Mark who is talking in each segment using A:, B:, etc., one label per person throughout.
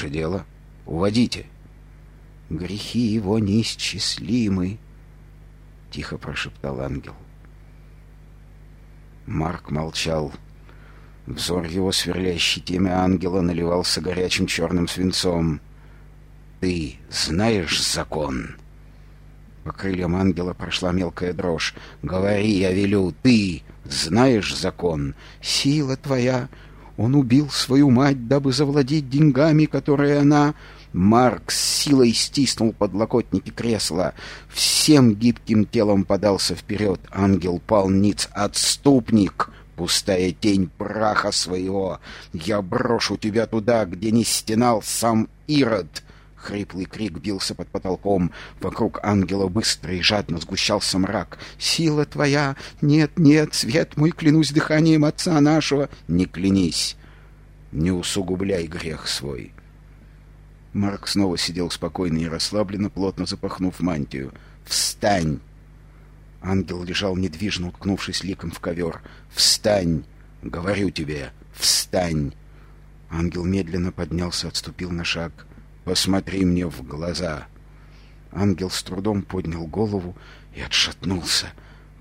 A: же дело? Уводите!»
B: «Грехи его неисчислимы!» — тихо прошептал ангел.
A: Марк молчал. Взор его, сверлящий темя ангела, наливался горячим черным свинцом. «Ты знаешь закон?» По крыльям ангела прошла мелкая дрожь. «Говори, я велю, ты знаешь закон?
B: Сила твоя!» Он убил свою мать, дабы завладеть деньгами, которые она... Марк с силой стиснул подлокотники кресла. Всем гибким телом подался вперед. Ангел пал ниц. «Отступник!» пустая тень праха своего. Я брошу тебя туда, где не стенал сам Ирод. Хриплый крик бился под потолком. Вокруг ангела быстро и жадно сгущался мрак. «Сила твоя! Нет, нет, свет мой, клянусь дыханием отца нашего!» «Не клянись! Не усугубляй грех свой!» Марк снова сидел спокойно и расслабленно, плотно запахнув мантию. «Встань!» Ангел лежал недвижно, уткнувшись ликом в ковер. «Встань! Говорю тебе, встань!» Ангел медленно поднялся, отступил на шаг. «Посмотри мне в глаза!» Ангел с трудом поднял голову и отшатнулся.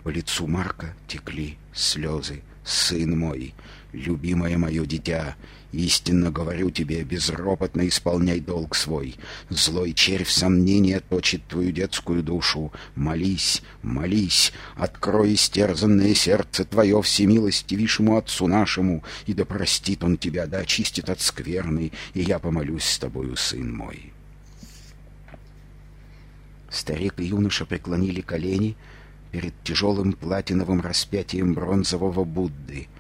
B: По лицу Марка текли слезы. «Сын мой, любимое мое дитя, Истинно говорю тебе, безропотно исполняй долг свой. Злой червь сомнения точит твою детскую душу. Молись, молись, открой истерзанное сердце твое всемилостивейшему Отцу нашему, и да простит Он тебя, да очистит от скверны, и я помолюсь с тобою, сын мой». Старик и юноша преклонили колени перед тяжелым платиновым распятием бронзового Будды —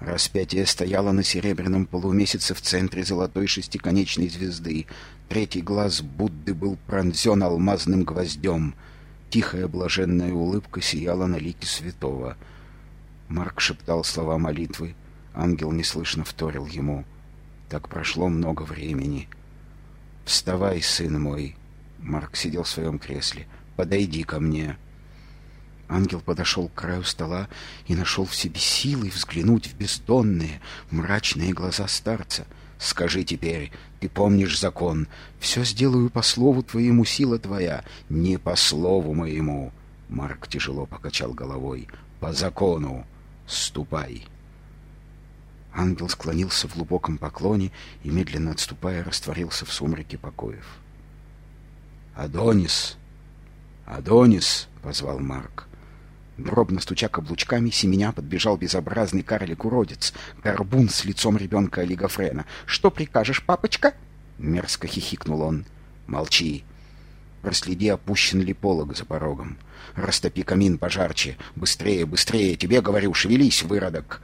B: Распятие стояло на серебряном полумесяце в центре золотой шестиконечной звезды. Третий глаз Будды был пронзен алмазным гвоздем. Тихая блаженная улыбка сияла на лике святого. Марк шептал слова молитвы. Ангел неслышно вторил ему. Так прошло много времени. «Вставай, сын мой!» Марк сидел в своем кресле. «Подойди ко мне!» Ангел подошел к краю стола и нашел в себе силы взглянуть в бездонные, мрачные глаза старца. «Скажи теперь, ты помнишь закон? Все сделаю по слову твоему, сила твоя, не по слову моему!» Марк тяжело покачал головой. «По закону! Ступай!» Ангел склонился в глубоком поклоне и, медленно отступая, растворился в сумраке покоев. «Адонис! Адонис!» — позвал Марк. Дробно стуча каблучками, семеня подбежал безобразный карлик-уродец, горбун с лицом ребенка Олигофрена. «Что прикажешь, папочка?» Мерзко хихикнул он. «Молчи. Проследи, опущен ли полог за порогом. Растопи камин пожарче. Быстрее, быстрее, тебе говорю, шевелись, выродок!»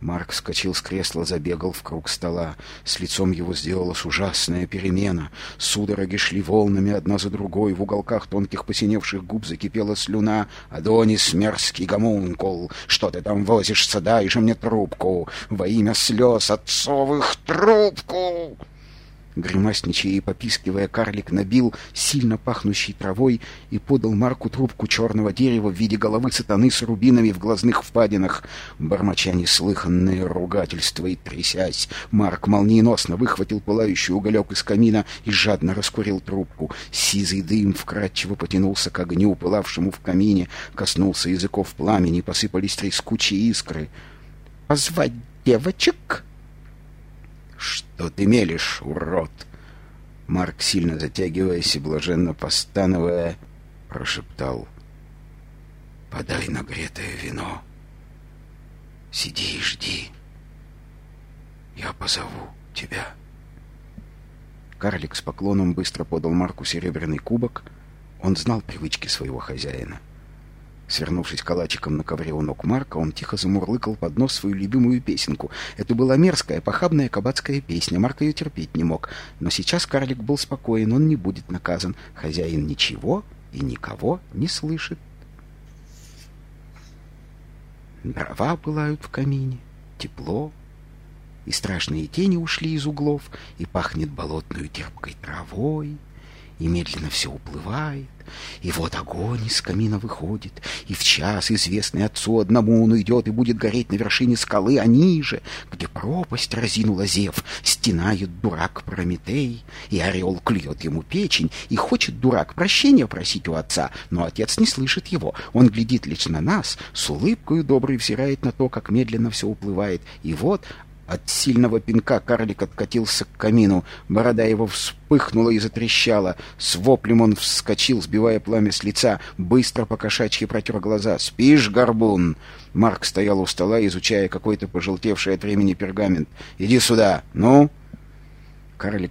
B: Марк вскочил с кресла, забегал в круг стола. С лицом его сделалась ужасная перемена. Судороги шли волнами одна за другой. В уголках тонких посиневших губ закипела слюна. «Адонис, мерзкий гомункул! Что ты там возишься? Дай же мне трубку! Во имя слез отцовых трубку!» Гримасничая и попискивая, карлик набил сильно пахнущей травой и подал Марку трубку черного дерева в виде головы сатаны с рубинами в глазных впадинах. Бормоча неслыханное ругательство и трясясь, Марк молниеносно выхватил пылающий уголек из камина и жадно раскурил трубку. Сизый дым вкрадчиво потянулся к огню, пылавшему в камине, коснулся языков пламени, посыпались трескучие искры. «Позвать девочек?» «Что ты мелешь, урод?» Марк, сильно затягиваясь и блаженно постановая, прошептал. «Подай нагретое вино. Сиди и жди. Я позову тебя». Карлик с поклоном быстро подал Марку серебряный кубок. Он знал привычки своего хозяина. Свернувшись калачиком на ковре у ног Марка, он тихо замурлыкал под нос свою любимую песенку. Это была мерзкая, похабная кабацкая песня. Марк ее терпеть не мог. Но сейчас карлик был спокоен, он не будет наказан. Хозяин ничего и никого не слышит. Дрова пылают в камине, тепло, и страшные тени ушли из углов, и пахнет болотную терпкой травой, и медленно все уплывает. И вот огонь из камина выходит, и в час, известный отцу одному, он уйдет и будет гореть на вершине скалы, а ниже, где пропасть разинула зев, стенает дурак Прометей, и орел клюет ему печень, и хочет дурак прощения просить у отца, но отец не слышит его, он глядит лишь на нас, с улыбкой доброй взирает на то, как медленно все уплывает, и вот от сильного пинка карлик откатился к камину. Борода его вспыхнула и затрещала. С воплем он вскочил, сбивая пламя с лица. Быстро по кошачьи протер глаза. «Спишь, горбун?» Марк стоял у стола, изучая какой-то пожелтевший от времени пергамент. «Иди сюда! Ну?» Карлик